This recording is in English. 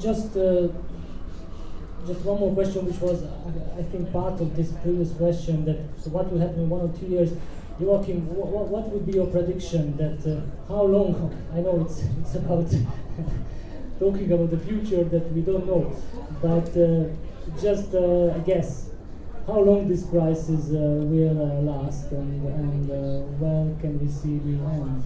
just uh, just one more question, which was, uh, I, think, part of this previous question. That so what will happen in one or two years? Joachim, what, what would be your prediction? That uh, how long? I know it's it's about talking about the future that we don't know, but uh, just uh, a guess. How long this crisis uh, will uh, last, and, and when can we see the end?